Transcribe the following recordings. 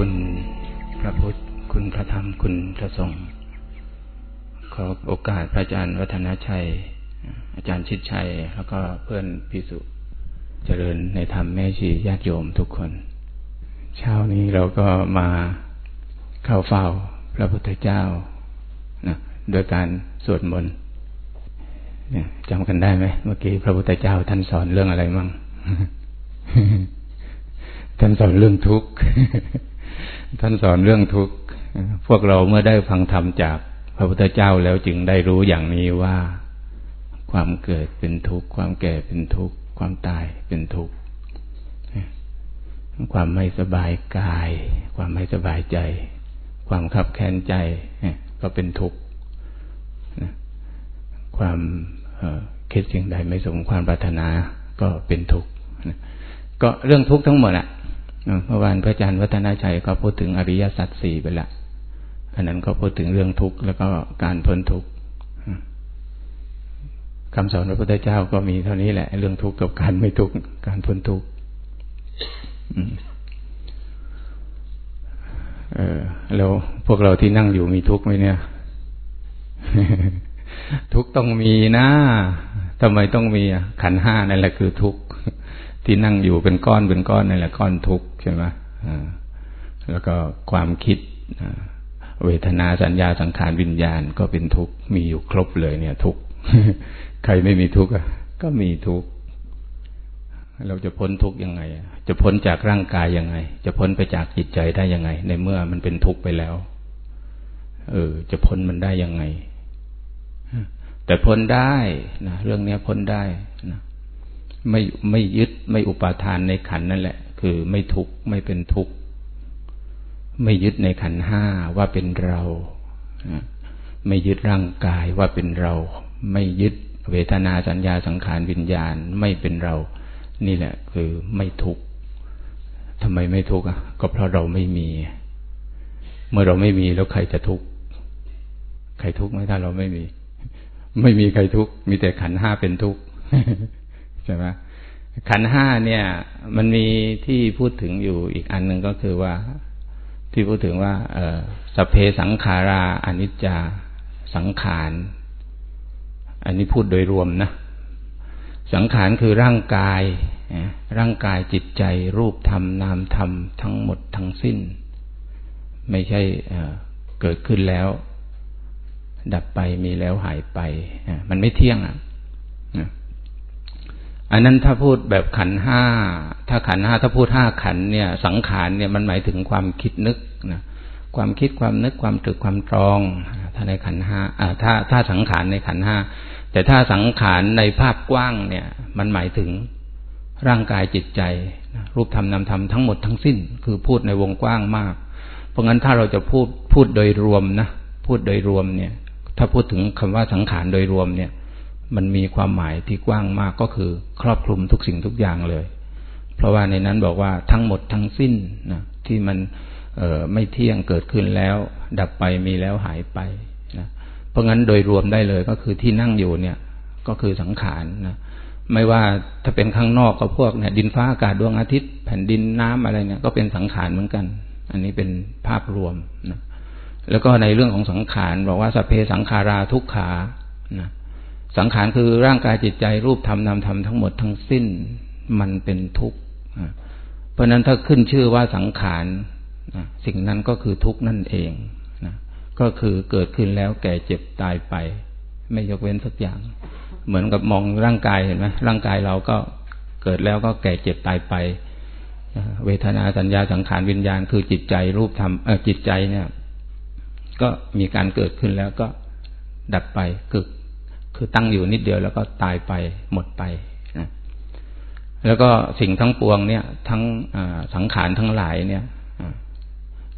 คุณพระพุทธ คุณพระธรรม คุณพระสงฆ์ ขอโอกาสพระอาจารย์วัฒนชัย อาจารย์ชิดชัย แล้วก็เพื่อนพิสุเจริญในธรรมแม่ชีญาติโยมทุกคน เช้านี้เราก็มาเข้าเฝ้าพระพุทธเจ้านะโดยการสวดมนต์จำกันได้ไหมเมื่อกี้พระพุทธเจ้าท่านสอนเรื่องอะไรมั่งท่านสอนเรื่องทุกข์ ท่านสอนเรื่องทุกข์พวกเราเมื่อได้ฟังธรรมจากพระพุทธเจ้าแล้วจึงได้รู้อย่างนี้ว่า ความเกิดเป็นทุกข์ความแก่เป็นทุกข์ความตายเป็นทุกข์ความไม่สบายกาย ความไม่สบายใจ ความขับแค้นใจก็เป็นทุกข์ความคิดสิ่งใดไม่สมความปรารถนาก็เป็นทุกข์ก็เรื่องทุกข์ทั้งหมดอะ เมื่อวานพระอาจารย์วัฒนาชัยก็พูดถึงอริยสัจสี่ไปละอันนั้นก็พูดถึงเรื่องทุกข์แล้วก็การพ้นทุกข์คำสอนพระพุทธเจ้าก็มีเท่านี้แหละ เรื่องทุกข์กับการไม่ทุกข์การพ้นทุกข์เออแล้วพวกเราที่นั่งอยู่มีทุกข์ไหมเนี่ย ทุกข์ต้องมีนะทำไมต้องมีอะขันห้านั่นแหละคือทุกข์ ที่นั่งอยู่เป็นก้อนเป็นก้อนนั่แหละก้อนทุกข์ใช่ไหมแล้วก็ความคิดเวทนาสัญญาสังขารวิญญาณก็เป็นทุกข์มีอยู่ครบเลย เนี่ย ทุกข์ใครไม่มีทุกข์ก็มีทุกข์เราจะพ้นทุกข์ยังไง จะพ้นจากร่างกายยังไง จะพ้นไปจากจิตใจได้ยังไง ในเมื่อมันเป็นทุกข์ไปแล้ว เออ จะพ้นมันได้ยังไงแต่พ้นได้นะเรื่องนี้พ้นได้นะ ไม่ไม่ยึดไม่อุปาทานในขันนั่นแหละ คือไม่ทุกข์ไม่เป็นทุกข์ไม่ยึดในขันห้าว่าเป็นเราไม่ยึดร่างกายว่าเป็นเรา ไม่ยึดเวทนาสัญญาสังขารวิญญาณไม่เป็นเรา นี่แหละ คือไม่ทุกข์ทำไมไม่ทุกข์อะก็เพราะเราไม่มี เมื่อเราไม่มีแล้วใครจะทุกข์ใครทุกข์ไหมถ้าเราไม่มี ไม่มีใครทุกข์มีแต่ขันห้าเป็นทุกข์ ใช่ไหมขันห้าเนี่ย มันมีที่พูดถึงอยู่อีกอันหนึ่งก็คือว่า ที่พูดถึงว่า เออสเพสังขาราอนิจจาสังขารอันนี้พูดโดยรวมนะ สังขารคือร่างกาย ร่างกายจิตใจรูปธรรมนามธรรมทั้งหมดทั้งสิ้น ไม่ใช่เกิดขึ้นแล้ว ดับไปมีแล้วหายไป มันไม่เที่ยงอะ อันนั้นถ้าพูดแบบขันห้าถ้าขันห้าถ้าพูดห้าขันเนี่ย สังขารเนี่ยมันหมายถึงความคิดนึกนะความคิดความนึกความตรึกความตรอง ถ้าในขันห้าถ้าถ้าสังขารในขันห้าแต่ถ้าสังขารในภาพกว้างเนี่ย มันหมายถึงร่างกายจิตใจ รูปธรรมนามธรรมทั้งหมดทั้งสิ้น คือพูดในวงกว้างมาก เพราะงั้นถ้าเราจะพูดพูดโดยรวมนะพูดโดยรวมเนี่ย ถ้าพูดถึงคำว่าสังขารโดยรวมเนี่ย มันมีความหมายที่กว้างมากก็คือ ครอบคลุมทุกสิ่งทุกอย่างเลย เพราะว่าในนั้นบอกว่าทั้งหมดทั้งสิ้นนะที่มันออไม่เที่ยงเกิดขึ้นแล้ว ดับไปมีแล้วหายไปนะเพราะงั้นโดยรวมได้เลยก็คือที่นั่งอยู่เนี่ยก็คือสังขารนะไม่ว่าถ้าเป็นข้างนอกก็พวกเนี่ยดินฟ้าอากาศดวงอาทิตย์ แผ่นดินน้ำอะไรเนี่ยก็เป็นสังขารเหมือนกัน อันนี้เป็นภาพรวมนะแล้วก็ในเรื่องของสังขารบอกว่าสเพสังขาราทุกขานะ สังขารคือร่างกายจิตใจรูปธรรมนามธรรมทั้งหมดทั้งสิ้นมันเป็นทุกข์เพราะนั้นถ้าขึ้นชื่อว่าสังขารสิ่งนั้นก็คือทุกข์นั่นเองนะก็คือเกิดขึ้นแล้วแก่เจ็บตายไป ไม่ยกเว้นสักอย่าง เหมือนกับมองร่างกายเห็นไหมร่างกายเราก็เกิดแล้วก็แก่เจ็บตายไป เวทนาสัญญาสังขารวิญญาณ คือจิตใจรูปธรรมจิตใจเนี่ย ก็มีการเกิดขึ้นแล้วก็ดับไปกึก คือตั้งอยู่นิดเดียวแล้วก็ตายไปหมดไปนะแล้วก็สิ่งทั้งปวงเนี่ย ทั้งสังขารทั้งหลายเนี่ย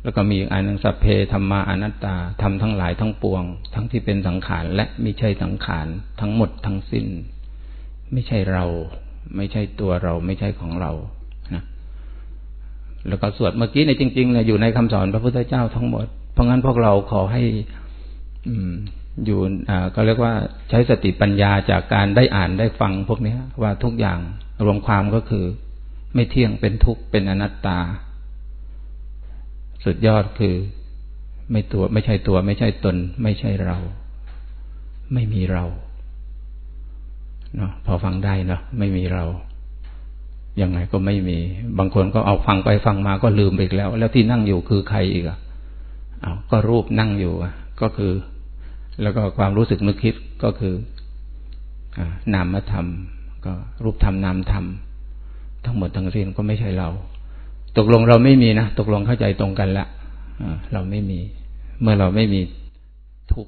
แล้วก็มีอันนึงสัพเพธรรมาอนัตตาทำทั้งหลายทั้งปวง ทั้งที่เป็นสังขารและไม่ใช่สังขารทั้งหมดทั้งสิ้น ไม่ใช่เรา ไม่ใช่ตัวเราไม่ใช่ของเรานะแล้วก็สวดเมื่อกี้ในจริงๆเนี่ยอยู่ในคำสอนพระพุทธเจ้าทั้งหมด เพราะงั้นพวกเราขอให้ อืม อยู่อ่าก็เรียกว่าใช้สติปัญญาจากการได้อ่านได้ฟังพวกนี้ว่าทุกอย่างรวมความก็คือ ไม่เที่ยงเป็นทุกข์เป็นอนัตตา สุดยอดคือ ไม่ตัวไม่ใช่ตัว ไม่ใช่ตน ไม่ใช่เรา ไม่มีเราเนาะพอฟังได้เนาะไม่มีเรายังไงก็ไม่มี บางคนก็เอาฟังไปฟังมาก็ลืมไปแล้ว แล้วที่นั่งอยู่คือใครอีกอะเอาก็รูปนั่งอยู่อะก็คือ แล้วก็ความรู้สึกนึกคิดก็คือนามธรรม ก็รูปธรรมนามธรรม ทั้งหมดทั้งสิ้นก็ไม่ใช่เรา ตกลงเราไม่มีนะ ตกลงเข้าใจตรงกันละเราไม่มี เมื่อเราไม่มีทุก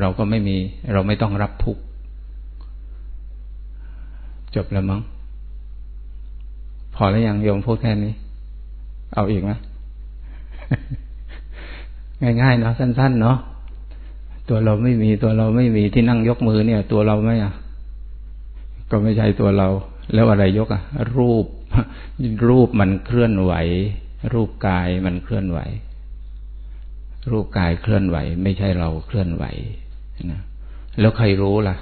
เราก็ไม่มี เราไม่ต้องรับทุกจบแล้วมั้งพอแล้วยังโยมพูดแค่นี้ เอาอีกไหมง่ายๆเนาะสั้น ๆ เนาะ ตัวเราไม่มีตัวเราไม่มีที่นั่งยกมือเนี่ย ตัวเราไหมอะ ก็ไม่ใช่ตัวเรา แล้วอะไรยกอะ รูป รูปมันเคลื่อนไหว รูปกายมันเคลื่อนไหว รูปกายเคลื่อนไหว ไม่ใช่เราเคลื่อนไหวนะแล้วใครรู้ล่ะ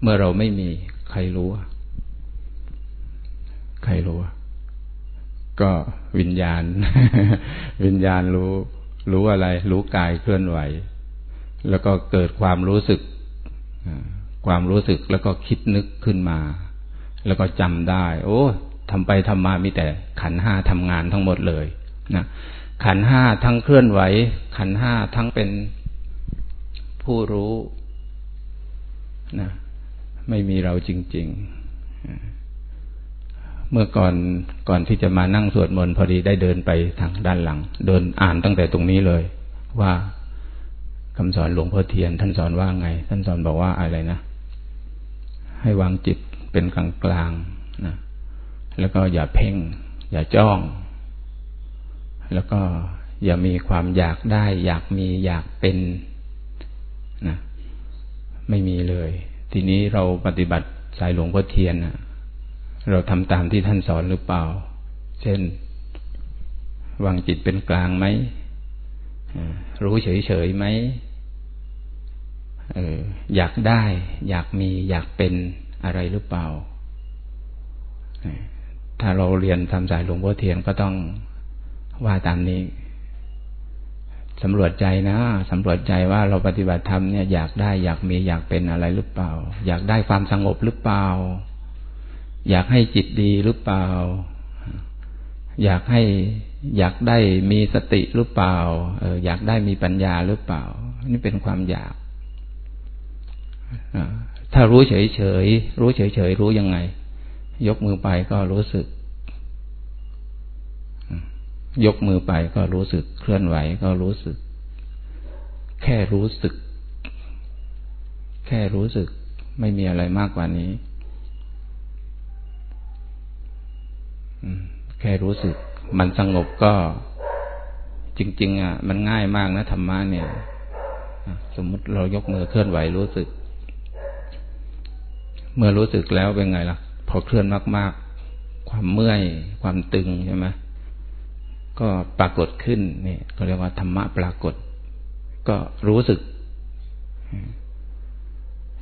เมื่อเราไม่มีใครรู้ใครรู้ก็วิญญาณ วิญญาณรู้ รู้อะไร รู้กายเคลื่อนไหว แล้วก็เกิดความรู้สึก ความรู้สึกแล้วก็คิดนึกขึ้นมา แล้วก็จำได้ โอ้ทำไปทำมามีแต่ขันห้าทำงานทั้งหมดเลยนะขันห้าทั้งเคลื่อนไหว ขันห้าทั้งเป็นผู้รู้นะไม่มีเราจริง ๆ เมื่อก่อนก่อนที่จะมานั่งสวดมนต์พอดีได้เดินไปทางด้านหลัง เดินอ่านตั้งแต่ตรงนี้เลย ว่า คำสอนหลวงพ่อเทียน ท่านสอนว่าไง ท่านสอนบอกว่าอะไรนะ ให้วางจิตเป็นกลางกลางนะแล้วก็อย่าเพ่ง อย่าจ้อง แล้วก็อย่ามีความอยากได้ อยากมีอยากเป็นนะไม่มีเลย ทีนี้เราปฏิบัติสายหลวงพ่อเทียนนะเราทำตามที่ท่านสอนหรือเปล่า เช่น วางจิตเป็นกลางไหมรู้เฉยๆไหม อออยากได้ อยากมีอยากเป็นอะไรหรือเปล่า ถ้าเราเรียนทำสายหลวงพ่อเทียนก็ต้องว่าตามนี้สำรวจใจนะสำรวจใจว่าเราปฏิบัติธรรมเนี่ยอยากได้อยากมีอยากเป็นอะไรหรือเปล่า อยากได้ความสงบหรือเปล่า อยากให้จิตดีหรือเปล่า อยากให้อยากได้มีสติหรือเปล่าเอออยากได้มีปัญญาหรือเปล่า นี่เป็นความอยาก ถ้ารู้เฉยเฉยรู้เฉยเฉยรู้ยังไง ยกมือไปก็รู้สึก ยกมือไปก็รู้สึก เคลื่อนไหวก็รู้สึก แค่รู้สึก แค่รู้สึก ไม่มีอะไรมากกว่านี้แค่รู้สึก มันสงบก็ จริง ๆ อะ มันง่ายมากนะธรรมะเนี่ยสมมติเรายกมือเคลื่อนไหวรู้สึก เมื่อรู้สึกแล้วเป็นไงล่ะ พอเคลื่อนมากๆ ความเมื่อย ความตึงใช่ไหมก็ปรากฏขึ้นนี่ก็เรียกว่าธรรมะปรากฏ ก็รู้สึก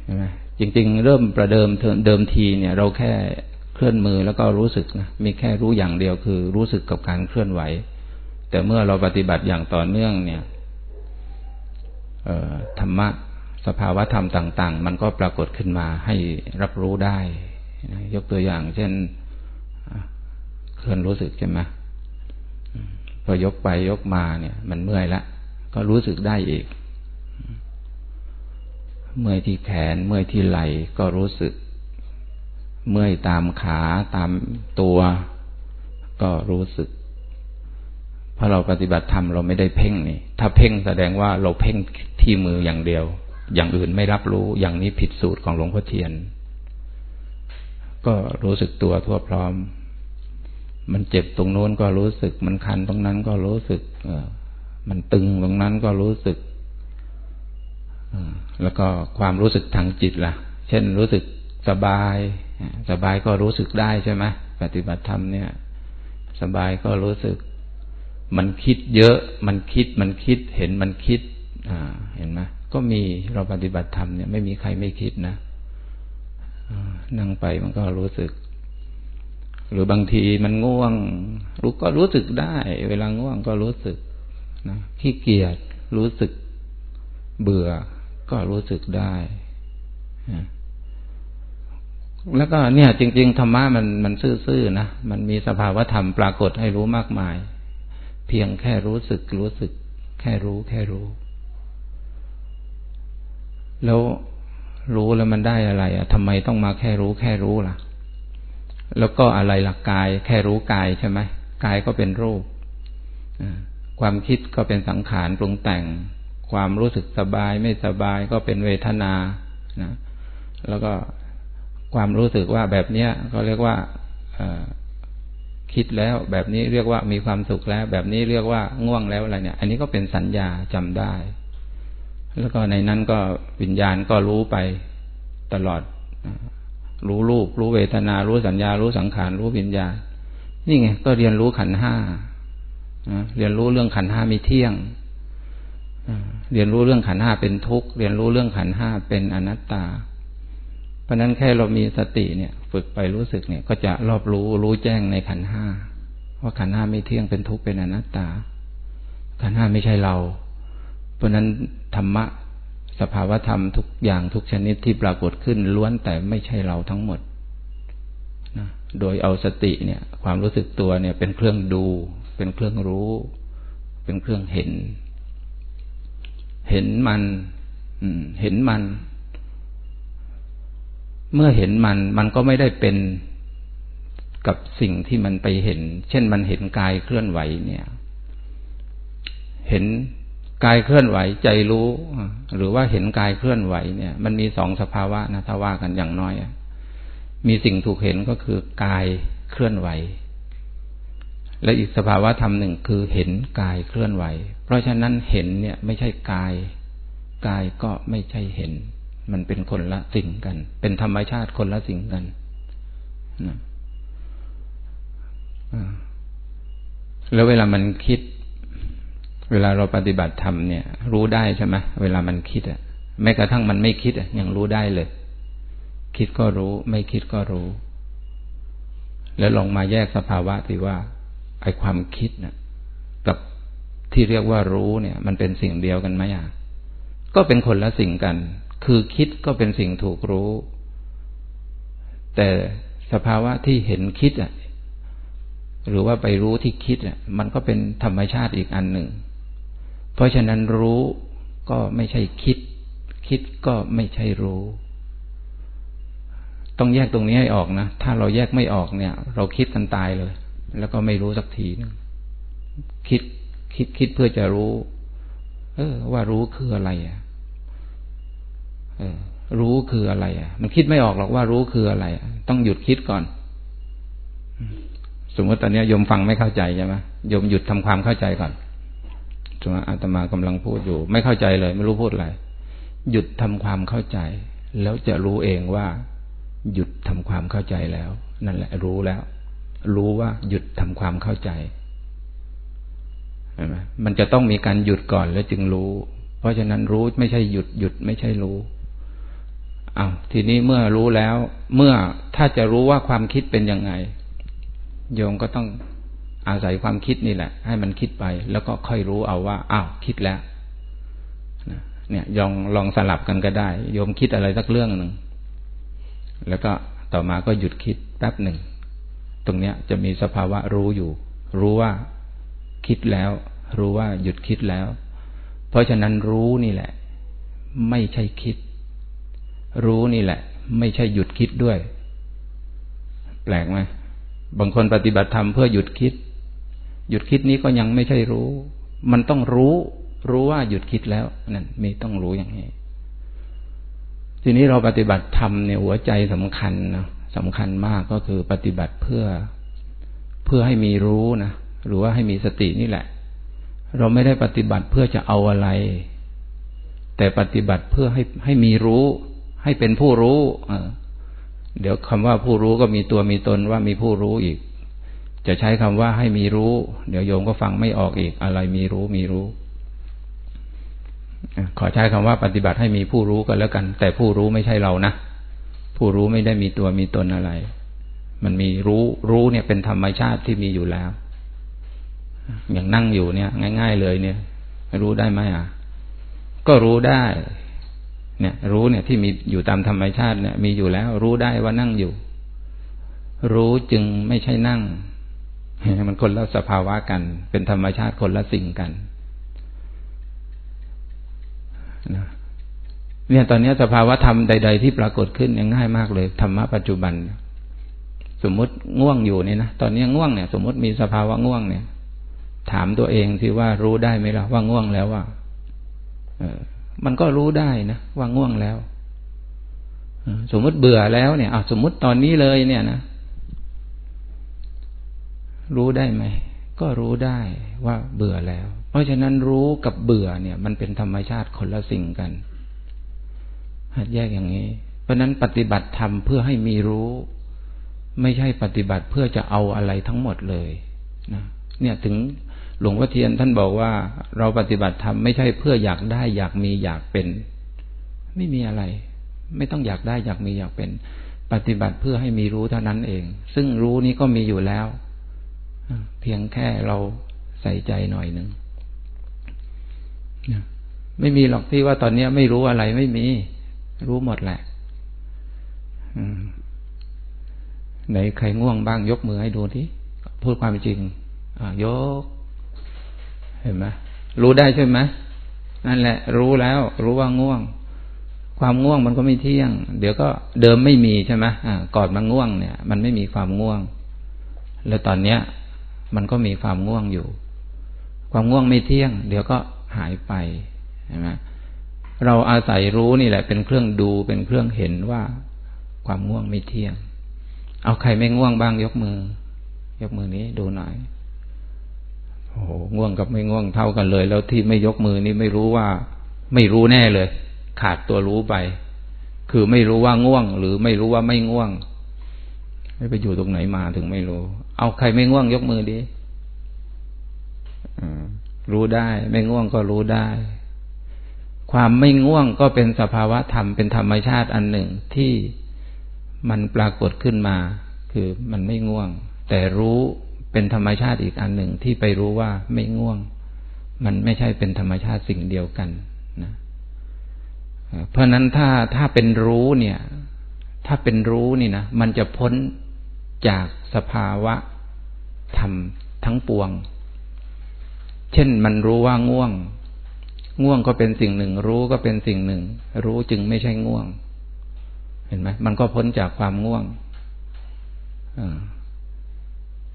ใช่ไหมจริง ๆ เริ่มประเดิมเดิมทีเนี่ย เราแค่เคลื่อนมือแล้วก็รู้สึกนะมีแค่รู้อย่างเดียวคือรู้สึกกับการเคลื่อนไหว แต่เมื่อเราปฏิบัติอย่างต่อเนื่องเนี่ยธรรมะ สภาวะธรรมต่าง ๆ มันก็ปรากฏขึ้นมาให้รับรู้ได้ยกตัวอย่าง เช่นเคลื่อนรู้สึกใช่ไหมพอยกไปยกมาเนี่ย มันเมื่อยละก็รู้สึกได้อีก เมื่อยที่แขน เมื่อยที่ไหล่ก็รู้สึก เมื่อยตามขาตามตัว ก็รู้สึกเพราะเราปฏิบัติธรรมเราไม่ได้เพ่งนี่ ถ้าเพ่งแสดงว่าเราเพ่งที่มืออย่างเดียว อย่างอื่นไม่รับรู้อย่างนี้ผิดสูตรของหลวงพ่อเทียน ก็รู้สึกตัวทั่วพร้อม มันเจ็บตรงโน้นก็รู้สึก มันคันตรงนั้นก็รู้สึกมันตึงตรงนั้นก็รู้สึกแล้วก็ความรู้สึกทางจิตล่ะ เช่นรู้สึกสบาย สบายก็รู้สึกได้ใช่ไหมปฏิบัติธรรมเนี่ย สบายก็รู้สึก มันคิดเยอะ มันคิดมันคิดเห็นมันคิด อ่า เห็นไหม ก็มีเราปฏิบัติธรรมเนี่ยไม่มีใครไม่คิดนะนั่งไปมันก็รู้สึก หรือบางทีมันง่วง รู้ก็รู้สึกได้ เวลาง่วงก็รู้สึกนะขี้เกียจรู้สึกเบื่อ ก็รู้สึกได้แล้วก็เนี่ย จริง ๆธรรมะมันมันซื่อๆนะมันมีสภาวะธรรมปรากฏให้รู้มากมาย เพียงแค่รู้สึกรู้สึก แค่รู้แค่รู้ แล้วรู้แล้วมันได้อะไรอะทำไมต้องมาแค่รู้แค่รู้ล่ะ แล้วก็อะไรหลักกาย แค่รู้กายใช่ไหมกายก็เป็นรูปความคิดก็เป็นสังขารปรุงแต่ง ความรู้สึกสบายไม่สบายก็เป็นเวทนานะแล้วก็ความรู้สึกว่าแบบเนี้ยก็เรียกว่าคิดแล้ว แบบนี้เรียกว่ามีความสุขแล้ว แบบนี้เรียกว่าง่วงแล้วอะไรเนี่ย อันนี้ก็เป็นสัญญาจำได้ แล้วก็ในนั้นก็วิญญาณก็รู้ไปตลอด รู้รูป รู้เวทนา รู้สัญญา รู้สังขาร รู้วิญญาณ นี่ไง ก็เรียนรู้ขันห้าเรียนรู้เรื่องขันห้ามีเที่ยง เรียนรู้เรื่องขันห้าเป็นทุกข์ เรียนรู้เรื่องขันห้าเป็นอนัตตา เพราะนั้นแค่เรามีสติเนี่ย ฝึกไปรู้สึกเนี่ย ก็จะรอบรู้รู้แจ้งในขันห้าว่าขันห้าไม่เที่ยงเป็นทุกข์เป็นอนัตตา ขันห้าไม่ใช่เรา เพราะนั้นธรรมะสภาวธรรมทุกอย่างทุกชนิดที่ปรากฏขึ้นล้วนแต่ไม่ใช่เราทั้งหมดนะโดยเอาสติเนี่ย ความรู้สึกตัวเนี่ย เป็นเครื่องดู เป็นเครื่องรู้ เป็นเครื่องเห็น เห็นมันเห็นมัน เมื่อเห็นมัน มันก็ไม่ได้เป็นกับสิ่งที่มันไปเห็น เช่นมันเห็นกายเคลื่อนไหวเนี่ย เห็น กายเคลื่อนไหวใจรู้ หรือว่าเห็นกายเคลื่อนไหวเนี่ย มันมีสองสภาวะนะถ้าว่ากันอย่างน้อยมีสิ่งถูกเห็นก็คือกายเคลื่อนไหว และอีกสภาวะธรรมหนึ่งคือเห็นกายเคลื่อนไหว เพราะฉะนั้นเห็นเนี่ยไม่ใช่กาย กายก็ไม่ใช่เห็น มันเป็นคนละสิ่งกัน เป็นธรรมชาติคนละสิ่งกันนะแล้วเวลามันคิด เวลาเราปฏิบัติธรรมเนี่ย รู้ได้ใช่ไหมเวลามันคิดอะแม้กระทั่งมันไม่คิดอะยังรู้ได้เลย คิดก็รู้ ไม่คิดก็รู้ แล้วลองมาแยกสภาวะสิว่าไอความคิดน่ะกับที่เรียกว่ารู้เนี่ย มันเป็นสิ่งเดียวกันไหมอะก็เป็นคนละสิ่งกัน คือคิดก็เป็นสิ่งถูกรู้ แต่สภาวะที่เห็นคิดอะหรือว่าไปรู้ที่คิดอะมันก็เป็นธรรมชาติอีกอันหนึ่ง เพราะฉะนั้นรู้ก็ไม่ใช่คิด คิดก็ไม่ใช่รู้ ต้องแยกตรงนี้ให้ออกนะ ถ้าเราแยกไม่ออกเนี่ย เราคิดกันตายเลย แล้วก็ไม่รู้สักทีนึงคิดคิดคิดเพื่อจะรู้ เออ ว่ารู้คืออะไรอะรู้คืออะไรอะ มันคิดไม่ออกหรอกว่ารู้คืออะไร ต้องหยุดคิดก่อน สมมติตอนนี้โยมฟังไม่เข้าใจใช่ไหมโยมหยุดทำความเข้าใจก่อน สมมติอาตมากำลังพูดอยู่ ไม่เข้าใจเลย ไม่รู้พูดอะไร หยุดทำความเข้าใจ แล้วจะรู้เองว่า หยุดทำความเข้าใจแล้ว นั่นแหละ รู้แล้ว รู้ว่าหยุดทำความเข้าใจใช่ไหมมันจะต้องมีการหยุดก่อนแล้วจึงรู้ เพราะฉะนั้นรู้ไม่ใช่หยุดหยุดไม่ใช่รู้อา้าวทีนี้เมื่อรู้แล้ว เมื่อถ้าจะรู้ว่าความคิดเป็นยังไง โยมก็ต้อง อาศัยความคิดนี่แหละ ให้มันคิดไป แล้วก็ค่อยรู้เอาว่าอ้าวคิดแล้วเนี่ยลองลองสลับกันก็ได้ โยมคิดอะไรสักเรื่องหนึ่งแล้วก็ต่อมาก็หยุดคิดแป๊บหนึ่งตรงเนี้ยจะมีสภาวะรู้อยู่ รู้ว่าคิดแล้ว รู้ว่าหยุดคิดแล้ว เพราะฉะนั้นรู้นี่แหละ ไม่ใช่คิด รู้นี่แหละ ไม่ใช่หยุดคิดด้วย แปลกไหมบางคนปฏิบัติธรรมเพื่อหยุดคิด หยุดคิดนี้ก็ยังไม่ใช่รู้ มันต้องรู้ รู้ว่าหยุดคิดแล้วนั่นมีต้องรู้อย่างนี้ทีนี้เราปฏิบัติธรรมเนี่ยหัวใจสำคัญนะสำคัญมากก็คือปฏิบัติเพื่อเพื่อให้มีรู้นะหรือว่าให้มีสตินี่แหละ เราไม่ได้ปฏิบัติเพื่อจะเอาอะไร แต่ปฏิบัติเพื่อให้ให้มีรู้ ให้เป็นผู้รู้เดี๋ยวคำว่าผู้รู้ก็มีตัวมีตนว่ามีผู้รู้อีก จะใช้คำว่าให้มีรู้ เดี๋ยวโยมก็ฟังไม่ออกอีก อะไรมีรู้มีรู้ ขอใช้คำว่าปฏิบัติให้มีผู้รู้กันแล้วกัน แต่ผู้รู้ไม่ใช่เรานะ ผู้รู้ไม่ได้มีตัวมีตนอะไร มันมีรู้รู้เนี่ยเป็นธรรมชาติที่มีอยู่แล้ว อย่างนั่งอยู่เนี่ย ง่าย ๆ เลยเนี่ย รู้ได้ไหมอะ ก็รู้ได้ เนี่ย รู้เนี่ยที่มีอยู่ตามธรรมชาติเนี่ย มีอยู่แล้ว รู้ได้ว่านั่งอยู่รู้จึงไม่ใช่นั่ง มันคนละสภาวะกัน เป็นธรรมชาติคนละสิ่งกันนะเนี่ยตอนนี้สภาวะธรรมใด ๆ ที่ปรากฏขึ้นยังง่ายมากเลยธรรมะปัจจุบัน สมมติง่วงอยู่เนี่ยนะตอนนี้ง่วงเนี่ย สมมติมีสภาวะง่วงเนี่ย ถามตัวเองที่ว่ารู้ได้ไหมล่ะว่าง่วงแล้วว่าเออ มันก็รู้ได้นะว่าง่วงแล้วสมมติเบื่อแล้วเนี่ยอสมมติตอนนี้เลยเนี่ยนะ รู้ได้ไหม ก็รู้ได้ว่าเบื่อแล้ว เพราะฉะนั้นรู้กับเบื่อเนี่ย มันเป็นธรรมชาติคนละสิ่งกันหัดแยกอย่างนี้ เพราะนั้นปฏิบัติธรรมเพื่อให้มีรู้ ไม่ใช่ปฏิบัติเพื่อจะเอาอะไรทั้งหมดเลยนะเนี่ยถึงหลวงพ่อเทียนท่านบอกว่า เราปฏิบัติธรรมไม่ใช่เพื่ออยากได้ อยากมีอยากเป็น ไม่มีอะไร ไม่ต้องอยากได้อยากมีอยากเป็น ปฏิบัติเพื่อให้มีรู้เท่านั้นเอง ซึ่งรู้นี้ก็มีอยู่แล้ว เพียงแค่เราใส่ใจหน่อยหนึ่งไม่มีหรอกที่ว่าตอนนี้ไม่รู้อะไรไม่มี รู้หมดแหละไหนใครง่วงบ้างยกมือให้ดูทีพูดความจริงยก เห็นไหมรู้ได้ใช่ไหมนั่นแหละ รู้แล้ว รู้ว่าง่วง ความง่วงมันก็ไม่เที่ยง เดี๋ยวก็เดิมไม่มีใช่ไหมก่อนมันง่วงเนี่ย มันไม่มีความง่วง แล้วตอนเนี้ย มันก็มีความง่วงอยู่ ความง่วงไม่เที่ยง เดี๋ยวก็หายไปใช่ไหมเราอาศัยรู้นี่แหละ เป็นเครื่องดูเป็นเครื่องเห็นว่าความง่วงไม่เที่ยง เอาใครไม่ง่วงบ้างยกมือ ยกมือนี้ดูหน่อยโอ้โหง่วงกับไม่ง่วงเท่ากันเลย แล้วที่ไม่ยกมือนี่ไม่รู้ว่า ไม่รู้แน่เลย ขาดตัวรู้ไป คือไม่รู้ว่าง่วง หรือไม่รู้ว่าไม่ง่วงไม่ไปอยู่ตรงไหนมาถึงไม่รู้ เอาใครไม่ง่วงยกมือดิรู้ได้ ไม่ง่วงก็รู้ได้ ความไม่ง่วงก็เป็นสภาวะธรรมเป็นธรรมชาติอันหนึ่งที่มันปรากฏขึ้นมา คือมันไม่ง่วง แต่รู้เป็นธรรมชาติอีกอันหนึ่งที่ไปรู้ว่าไม่ง่วง มันไม่ใช่เป็นธรรมชาติสิ่งเดียวกันนะเพราะนั้นถ้าถ้าเป็นรู้เนี่ย ถ้าเป็นรู้นี่นะมันจะพ้น จากสภาวะธรรมทั้งปวง เช่นมันรู้ว่าง่วง ง่วงก็เป็นสิ่งหนึ่ง รู้ก็เป็นสิ่งหนึ่ง รู้จึงไม่ใช่ง่วง เห็นไหมมันก็พ้นจากความง่วง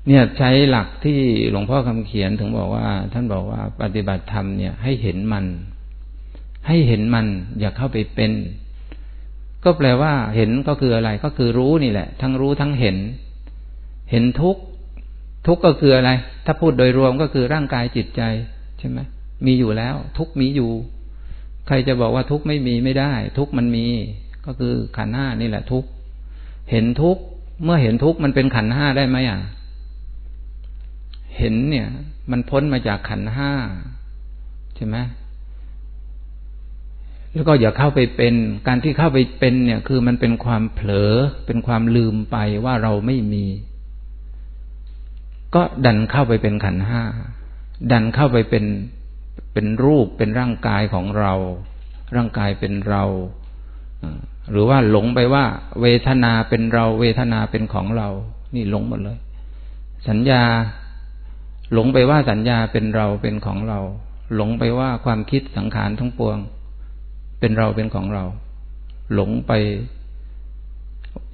เนี่ยใช้หลักที่หลวงพ่อคำเขียนถึงบอกว่า ท่านบอกว่าปฏิบัติธรรมเนี่ย ให้เห็นมัน ให้เห็นมัน อย่าเข้าไปเป็น ก็แปลว่า เห็นก็คืออะไร ก็คือรู้นี่แหละ ทั้งรู้ทั้งเห็น เห็นทุกข์ทุกข์ก็คืออะไร ถ้าพูดโดยรวมก็คือร่างกายจิตใจใช่ไหมมีอยู่แล้ว ทุกข์มีอยู่ ใครจะบอกว่าทุกข์ไม่มีไม่ได้ ทุกข์มันมี ก็คือขันห้านี่แหละทุกข์เห็นทุกข์เมื่อเห็นทุกข์มันเป็นขันห้าได้ไหมอะเห็นเนี่ย มันพ้นมาจากขันห้าใช่ไหมแล้วก็อย่าเข้าไปเป็น การที่เข้าไปเป็นเนี่ย คือมันเป็นความเผลอ เป็นความลืมไปว่าเราไม่มี ก็ดันเข้าไปเป็นขันห้า ดันเข้าไปเป็นเป็นรูปเป็นร่างกายของเรา ร่างกายเป็นเรา หรือว่าหลงไปว่า เวทนาเป็นเรา เวทนาเป็นของเรา นี่หลงหมดเลย สัญญาหลงไปว่าสัญญาเป็นเราเป็นของเรา หลงไปว่าความคิดสังขารทั้งปวง เป็นเราเป็นของเรา หลงไป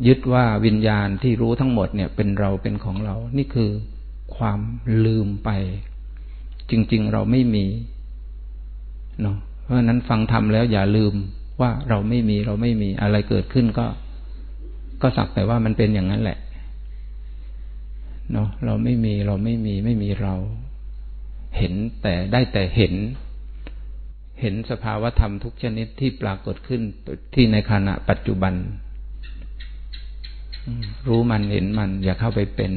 ยึดว่าวิญญาณที่รู้ทั้งหมดเนี่ยเป็นเราเป็นของเรา นี่คือ ความลืมไป จริง ๆ เราไม่มีเนาะเพราะนั้นฟังทำแล้วอย่าลืมว่าเราไม่มีเราไม่มีอะไรเกิดขึ้นก็ ก็สักแต่ว่ามันเป็นอย่างนั้นแหละเนาะเราไม่มีเราไม่มีไม่มีเรา เห็นแต่ได้แต่เห็น เห็นสภาวธรรมทุกชนิดที่ปรากฏขึ้นที่ในขณะปัจจุบัน รู้มันเห็นมัน อย่าเข้าไปเป็น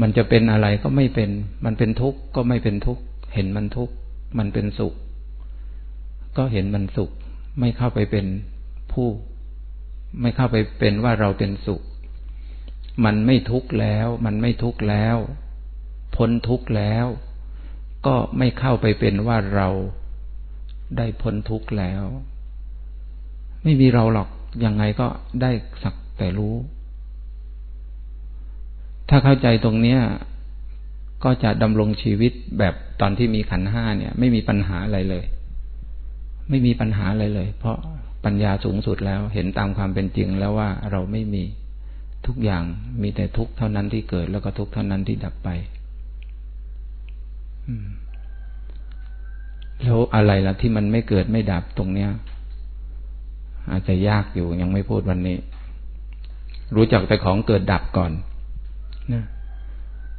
มันจะเป็นอะไรก็ไม่เป็น มันเป็นทุกข์ก็ไม่เป็นทุกข์ เห็นมันทุกข์ มันเป็นสุข ก็เห็นมันสุข ไม่เข้าไปเป็นผู้ ไม่เข้าไปเป็นว่าเราเป็นสุข มันไม่ทุกข์แล้ว มันไม่ทุกข์แล้ว พ้นทุกข์แล้ว ก็ไม่เข้าไปเป็นว่าเราได้พ้นทุกข์แล้ว ไม่มีเราหรอก ยังไงก็ได้สักแต่รู้ ถ้าเข้าใจตรงเนี้ยก็จะดำรงชีวิตแบบตอนที่มีขันห้าเนี่ย ไม่มีปัญหาอะไรเลย ไม่มีปัญหาอะไรเลย เพราะปัญญาสูงสุดแล้วเห็นตามความเป็นจริงแล้วว่าเราไม่มีทุกอย่างมีแต่ทุกเท่านั้นที่เกิดแล้วก็ทุกเท่านั้นที่ดับไปแล้วอะไรล่ะที่มันไม่เกิดไม่ดับตรงเนี้ย อาจจะยากอยู่ยังไม่พูดวันนี้ รู้จักแต่ของเกิดดับก่อน นะ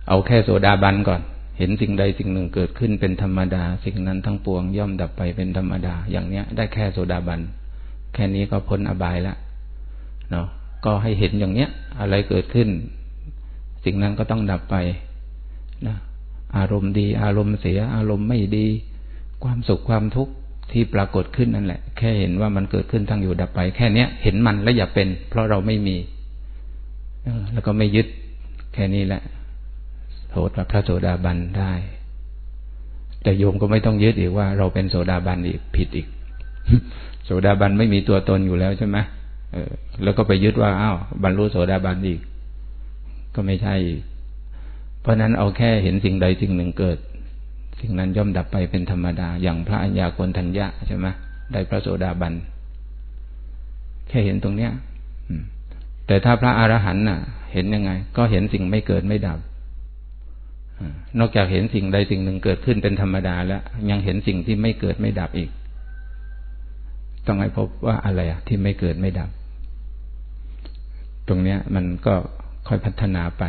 เอาแค่โสดาบันก่อน เห็นสิ่งใดสิ่งหนึ่งเกิดขึ้นเป็นธรรมดา สิ่งนั้นทั้งปวงย่อมดับไปเป็นธรรมดา อย่างเนี้ย ได้แค่โสดาบัน แค่นี้ก็พ้นอบายแล้วเนาะก็ให้เห็นอย่างเนี้ย อะไรเกิดขึ้น สิ่งนั้นก็ต้องดับไปนะอารมณ์ดี อารมณ์เสีย อารมณ์ไม่ดี ความสุขความทุกข์ที่ปรากฏขึ้นนั่นแหละ แค่เห็นว่ามันเกิดขึ้นทั้งอยู่ดับไป แค่เนี้ย เห็นมันแล้วอย่าเป็น เพราะเราไม่มีแล้วก็ไม่ยึด ค่นี้แหละโทษพระโสดาบันได้ แต่โยมก็ไม่ต้องยึดอีกว่า เราเป็นโสดาบันอีกผิดอีก โสดาบันไม่มีตัวตนอยู่แล้วใช่ไหมเออ แล้วก็ไปยึดว่าอ้าวบรรลุโสดาบันอีก ก็ไม่ใช่เพราะนั้นเอาแค่เห็นสิ่งใดสิ่งหนึ่งเกิด สิ่งนั้นย่อมดับไปเป็นธรรมดา อย่างพระอัญญาโกณทัญญะใช่ไหมได้พระโสดาบันแค่เห็นตรงเนี้ยแต่ถ้าพระอรหันต์น่ะเห็นยังไง ก็เห็นสิ่งไม่เกิดไม่ดับนอกจากเห็นสิ่งใดสิ่งหนึ่งเกิดขึ้นเป็นธรรมดาแล้ว ยังเห็นสิ่งที่ไม่เกิดไม่ดับอีก ต้องให้พบว่าอะไรอะที่ไม่เกิดไม่ดับ ตรงเนี้ย มันก็ค่อยพัฒนาไป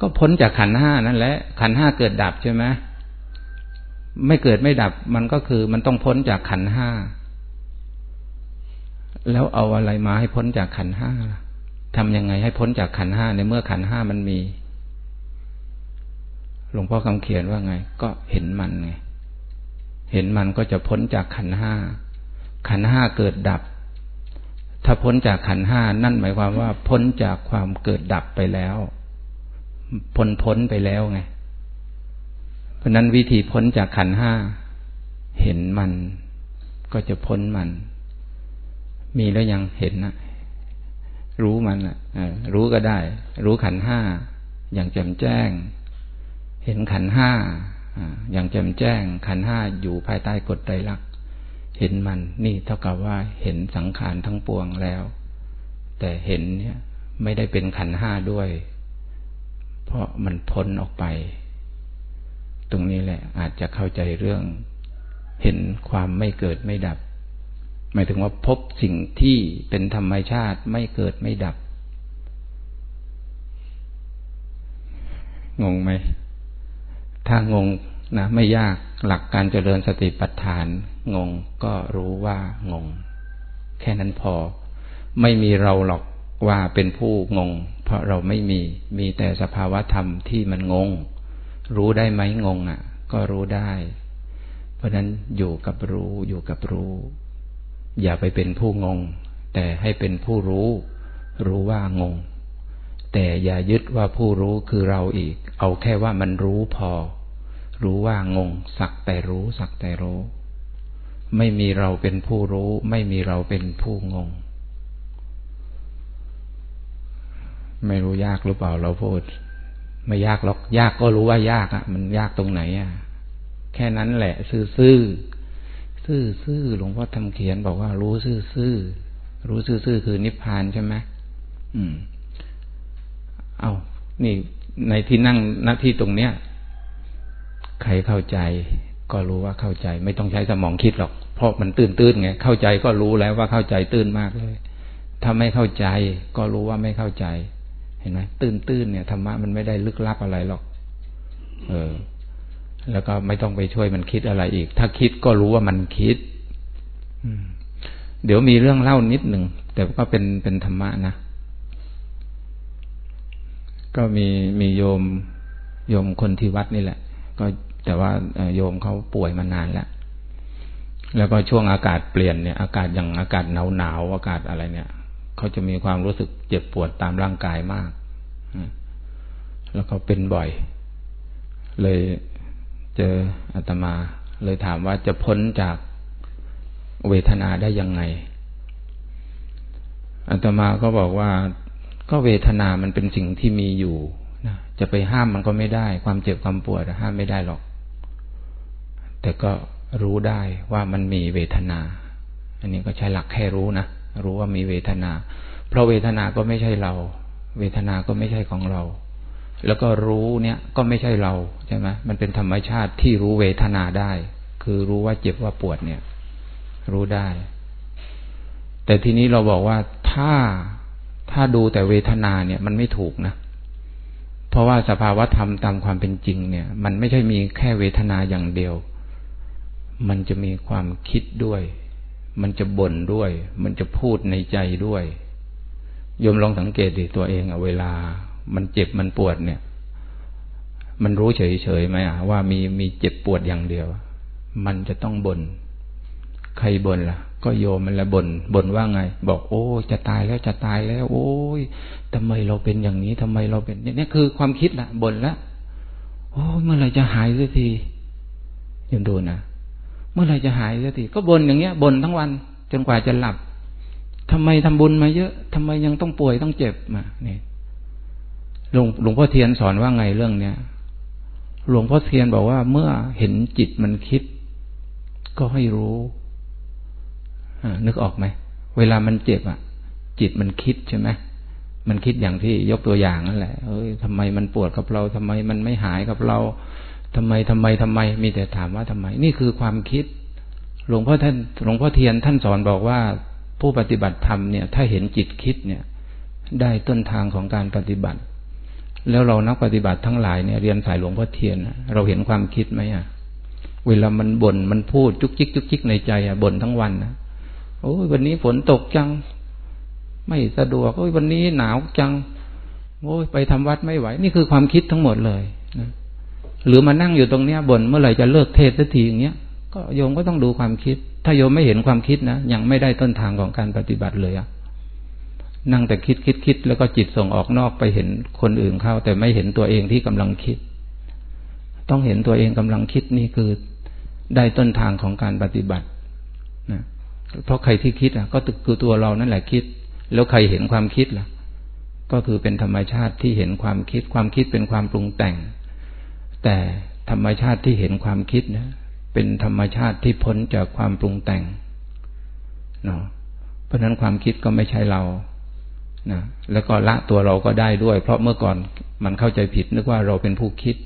ก็พ้นจากขันห้านั่นแหละ ขันห้าเกิดดับใช่ไหมไม่เกิดไม่ดับ มันก็คือมันต้องพ้นจากขันห้า แล้วเอาอะไรมาให้พ้นจากขันห้าทำยังไงให้พ้นจากขันห้าในเมื่อขันห้ามันมี หลวงพ่อคำเขียนว่าไง ก็เห็นมันไง เห็นมันก็จะพ้นจากขันห้า ขันห้าเกิดดับ ถ้าพ้นจากขันห้านั่นหมายความว่า พ้นจากความเกิดดับไปแล้ว พ้นพ้นไปแล้วไง เพราะนั้นวิธีพ้นจากขันห้า เห็นมันก็จะพ้นมัน มีแล้วยังเห็นนะรู้มันอะรู้ก็ได้ รู้ขันห้าอย่างแจ่มแจ้ง เห็นขันห้าอย่างแจ่มแจ้ง ขันห้าอยู่ภายใต้กฎไตรลักษณ์เห็นมันนี่เท่ากับว่าเห็นสังขารทั้งปวงแล้ว แต่เห็นเนี่ย ไม่ได้เป็นขันห้าด้วย เพราะมันพ้นออกไป ตรงนี้แหละ อาจจะเข้าใจเรื่อง เห็นความไม่เกิดไม่ดับ หมายถึงว่าพบสิ่งที่เป็นธรรมชาติไม่เกิดไม่ดับ งงไหม ถ้างงนะ ไม่ยากหลักการเจริญสติปัฏฐาน งงก็รู้ว่างง แค่นั้นพอ ไม่มีเราหรอกว่าเป็นผู้งง เพราะเราไม่มี มีแต่สภาวะธรรมที่มันงง รู้ได้ไหมงงอะ ก็รู้ได้ เพราะนั้นอยู่กับรู้อยู่กับรู้ อย่าไปเป็นผู้งง แต่ให้เป็นผู้รู้ รู้ว่างง แต่อย่ายึดว่าผู้รู้คือเราอีก เอาแค่ว่ามันรู้พอ รู้ว่างง สักแต่รู้ สักแต่รู้ ไม่มีเราเป็นผู้รู้ ไม่มีเราเป็นผู้งง ไม่รู้ยากหรือเปล่าเราพูด ไม่ยากหรอก ยากก็รู้ว่ายากอะ่ะ มันยากตรงไหนอะ่ะ แค่นั้นแหละ ซื่อ ซื่อซื่อหลวงพ่อทำเขียนบอกว่ารู้ซื่อซื่อรู้ซื่อซื่อคือนิพพานใช่ไหมอืม เอานี่ในที่นั่งหน้าที่ตรงเนี้ยใครเข้าใจ ก็รู้ว่าเข้าใจ ไม่ต้องใช้สมองคิดหรอก เพราะมันตื่นตื้นไงเข้าใจก็รู้แล้วว่าเข้าใจตื้นมากเลยถ้าไม่เข้าใจ ก็รู้ว่าไม่เข้าใจ เห็นไหมตื้นตื้นเนี่ยธรรมะมันไม่ได้ลึกลับอะไรหรอก เออ แล้วก็ไม่ต้องไปช่วยมันคิดอะไรอีก ถ้าคิดก็รู้ว่ามันคิดเดี๋ยวมีเรื่องเล่านิดหนึ่ง แต่ก็เป็นเป็นธรรมะนะ ก็มีมีโยมโยมคนที่วัดนี่แหละ ก็แต่ว่าโยมเขาป่วยมานานแล้ว แล้วก็ช่วงอากาศเปลี่ยนเนี่ย อากาศอย่างอากาศหนาวหนาวอากาศอะไรเนี่ย เขาจะมีความรู้สึกเจ็บปวดตามร่างกายมาก แล้วก็เป็นบ่อย เลย เจออาตมา เลยถามว่าจะพ้นจากเวทนาได้ยังไงอาตมาก็บอกว่าก็เวทนามันเป็นสิ่งที่มีอยู่นะจะไปห้ามมันก็ไม่ได้ ความเจ็บความปวดห้ามไม่ได้หรอก แต่ก็รู้ได้ว่ามันมีเวทนา อันนี้ก็ใช้หลักแค่รู้นะรู้ว่ามีเวทนา เพราะเวทนาก็ไม่ใช่เรา เวทนาก็ไม่ใช่ของเรา แล้วก็รู้เนี่ยก็ไม่ใช่เราใช่ไหมมันเป็นธรรมชาติที่รู้เวทนาได้ คือรู้ว่าเจ็บว่าปวดเนี่ย รู้ได้ แต่ทีนี้เราบอกว่าถ้าถ้าดูแต่เวทนาเนี่ย มันไม่ถูกนะ เพราะว่าสภาวะธรรมตามความเป็นจริง เนี่ย มันไม่ใช่มีแค่เวทนาอย่างเดียว มันจะมีความคิดด้วย มันจะบ่นด้วย มันจะพูดในใจด้วยโยมลองสังเกตดิตัวเองอะเวลา มันเจ็บมันปวดเนี่ย มันรู้เฉยๆไหมอะว่ามีมีเจ็บปวดอย่างเดียว มันจะต้องบน่นใครบ่นล่ะ ก็โยมมันละบน่นบ่นว่าไง บอกโอ้จะตายแล้วจะตายแล้ว โอ้ยทำไมเราเป็นอย่างนี้ทำไมเราเป็นเนี่ยนี่คือความคิดละบ่นละโอ้เมื่อไรจะหายสักทียมดูนะเมื่อไรจะหายสักทีก็บ่นอย่างเงี้ยบ่นทั้งวัน จนกว่าจะหลับทำไมทำบุญมาเยอะทำไมยังต้องป่วยต้องเจ็บมาเนี่ย หลวงหลวงพ่อเทียนสอนว่าไงเรื่องเนี้ยหลวงพ่อเทียนบอกว่าเมื่อเห็นจิตมันคิด ก็ให้รู้นึกออกไหม เวลามันเจ็บอะ จิตมันคิดใช่ไหมมันคิดอย่างที่ยกตัวอย่างนั่นแหละ เอ้ยทำไมมันปวดกับเราทำไมมันไม่หายกับเราทำไมทำไมทำไม มีแต่ถามว่าทำไม นี่คือความคิด หลวงพ่อท่าน หลวงพ่อเทียนท่านสอนบอกว่า ผู้ปฏิบัติธรรมเนี่ย ถ้าเห็นจิตคิดเนี่ย ได้ต้นทางของการปฏิบัติ แล้วเรานักปฏิบัติทั้งหลายเนี่ยเรียนสายหลวงพ่อเทียนเราเห็นความคิดไหมอะ เวลามันบน่นมันพูดจุกจิกจุกจิกในใจอะบ่นทั้งวันนะโอ้ยวันนี้ฝนตกจัง ไม่สะดวกโอ้ยวันนี้หนาวจัง โอ้ยไปทำวัดไม่ไหว นี่คือความคิดทั้งหมดเลยนะหรือมานั่งอยู่ตรงเนี้ยบนเมื่อไหร่จะเลิกเทศสักทีอย่างเงี้ยก็โยมก็ต้องดูความคิด ถ้าโยมไม่เห็นความคิดนะยังไม่ได้ต้นทางของการปฏิบัติเลยอะ นั่งแต่คิดคิดคิดแล้วก็จิตส่งออกนอกไปเห็นคนอื่นเข้า แต่ไม่เห็นตัวเองที่กำลังคิด ต้องเห็นตัวเองกำลังคิดนี่คือได้ต้นทางของการปฏิบัตินะเพราะใครที่คิดอะ ก็คือตัวเรานั่นแหละคิด แล้วใครเห็นความคิดล่ะ ก็คือเป็นธรรมชาติที่เห็นความคิด ความคิดเป็นความปรุงแต่ง แต่ธรรมชาติที่เห็นความคิดนะเป็นธรรมชาติที่พ้นจากความปรุงแต่งเนาะเพราะนั้นความคิดก็ไม่ใช่เรา นะแล้วก็ละตัวเราก็ได้ด้วย เพราะเมื่อก่อนมันเข้าใจผิดนึกว่าเราเป็นผู้คิด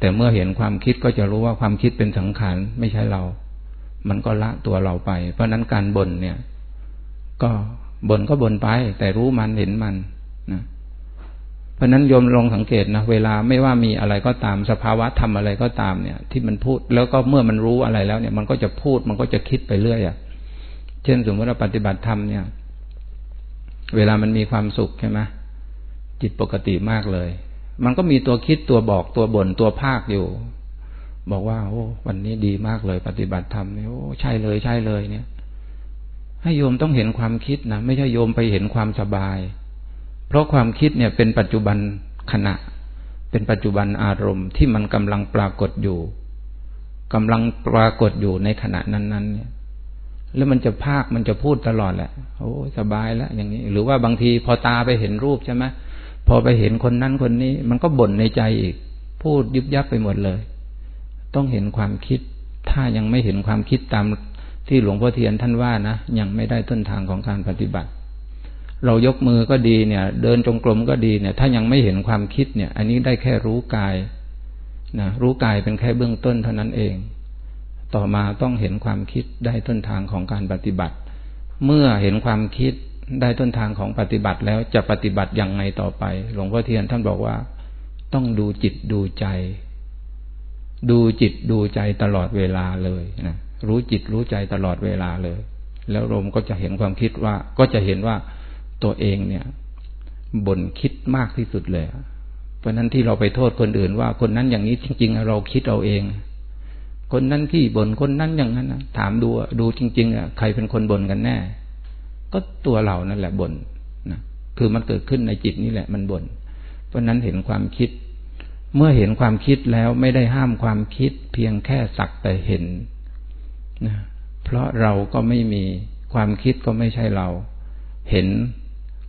แต่เมื่อเห็นความคิดก็จะรู้ว่าความคิดเป็นสังขารไม่ใช่เรา มันก็ละตัวเราไป เพราะนั้นการบ่นเนี่ย ก็บ่นก็บ่นไป แต่รู้มันเห็นมันนะเพราะนั้นโยมลองสังเกตนะเวลาไม่ว่ามีอะไรก็ตามสภาวะทำอะไรก็ตามเนี่ย ที่มันพูดแล้วก็เมื่อมันรู้อะไรแล้วเนี่ย มันก็จะพูดมันก็จะคิดไปเรื่อยอะ่ะ เช่นสมมติเราปฏิบัติธรรมเนี่ย เวลามันมีความสุขใช่ไหมจิตปกติมากเลย มันก็มีตัวคิดตัวบอกตัวบ่นตัวภาคอยู่ บอกว่า โอ้ วันนี้ดีมากเลย ปฏิบัติธรรมเนี่ยโอ้ใช่เลยใช่เลยเนี่ย ให้โยมต้องเห็นความคิดนะไม่ใช่โยมไปเห็นความสบาย เพราะความคิดเนี่ยเป็นปัจจุบันขณะ เป็นปัจจุบันอารมณ์ที่มันกำลังปรากฏอยู่กำลังปรากฏอยู่ในขณะนั้นๆเนี่ย แล้วมันจะภาคมันจะพูดตลอดแหละโอ้สบายแล้วอย่างนี้ หรือว่าบางทีพอตาไปเห็นรูปใช่ไหมพอไปเห็นคนนั้นคนนี้ มันก็บ่นในใจอีก พูดยุบยับไปหมดเลย ต้องเห็นความคิด ถ้ายังไม่เห็นความคิดตามที่หลวงพ่อเทียนท่านว่านะยังไม่ได้ต้นทางของการปฏิบัติ เรายกมือก็ดีเนี่ย เดินจงกรมก็ดีเนี่ย ถ้ายังไม่เห็นความคิดเนี่ย อันนี้ได้แค่รู้กายนะรู้กายเป็นแค่เบื้องต้นเท่านั้นเอง ต่อมาต้องเห็นความคิดได้ต้นทางของการปฏิบัติ เมื่อเห็นความคิดได้ต้นทางของปฏิบัติแล้วจะปฏิบัติอย่างไงต่อไป หลวงพ่อเทียนท่านบอกว่า ต้องดูจิตดูใจ ดูจิตดูใจตลอดเวลาเลยนะรู้จิตรู้ใจตลอดเวลาเลย แล้วลมก็จะเห็นความคิดว่า ก็จะเห็นว่าตัวเองเนี่ยบ่นคิดมากที่สุดเลย เพราะนั้นที่เราไปโทษคนอื่นว่าคนนั้นอย่างนี้จริง ๆ เราคิดเอาเอง คนนั้นที่บน่นคนนั้นอย่างนั้นนะถามดูดูจริง ๆอะใครเป็นคนบ่นกันแน่ ก็ตัวเรานั่นแหละบ่นนะคือมันเกิดขึ้นในจิตนี่แหละมันบน่นเพราะนั้นเห็นความคิด เมื่อเห็นความคิดแล้วไม่ได้ห้ามความคิด เพียงแค่สักแต่เห็นนะเพราะเราก็ไม่มีความคิดก็ไม่ใช่เรา เห็น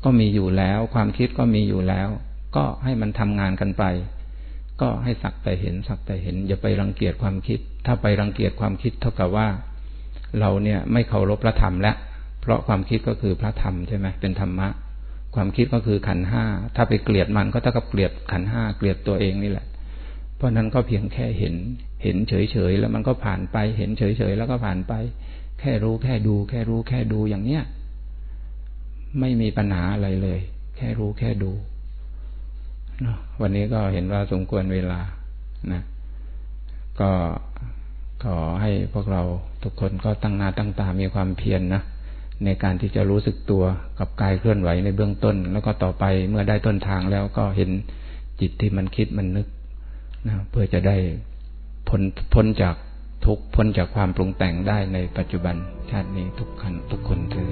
ก็มีอยู่แล้ว ความคิดก็มีอยู่แล้ว ก็ให้มันทำงานกันไป ก็ให้สักแต่เห็นสักแต่เห็น อย่าไปรังเกียจความคิด ถ้าไปรังเกียจความคิดเท่ากับว่า เราเนี่ยไม่เคารพพระธรรมแล้วเพราะความคิดก็คือพระธรรมใช่ไหมเป็นธรรมะ ความคิดก็คือขันห้าถ้าไปเกลียดมันก็เท่ากับเกลียดขันห้าเกลียดตัวเองนี่แหละ เพราะนั้นก็เพียงแค่เห็น เห็นเฉยๆแล้วมันก็ผ่านไป เห็นเฉยๆแล้วก็ผ่านไป แค่รู้แค่ดู แค่รู้แค่ดูอย่างเนี้ยไม่มีปัญหาอะไรเลย แค่รู้แค่ดู วันนี้ก็เห็นว่าสมควรเวลานะก็ขอให้พวกเราทุกคนก็ตั้งหน้าตั้งตามีความเพียรนนะในการที่จะรู้สึกตัวกับกายเคลื่อนไหวในเบื้องต้น แล้วก็ต่อไปเมื่อได้ต้นทางแล้วก็เห็นจิตที่มันคิดมันนึกนะเพื่อจะได้พ้นพ้นจากทุกพ้นจากความปรุงแต่งได้ในปัจจุบันชาตินี้ทุกขันทุกคนเธอ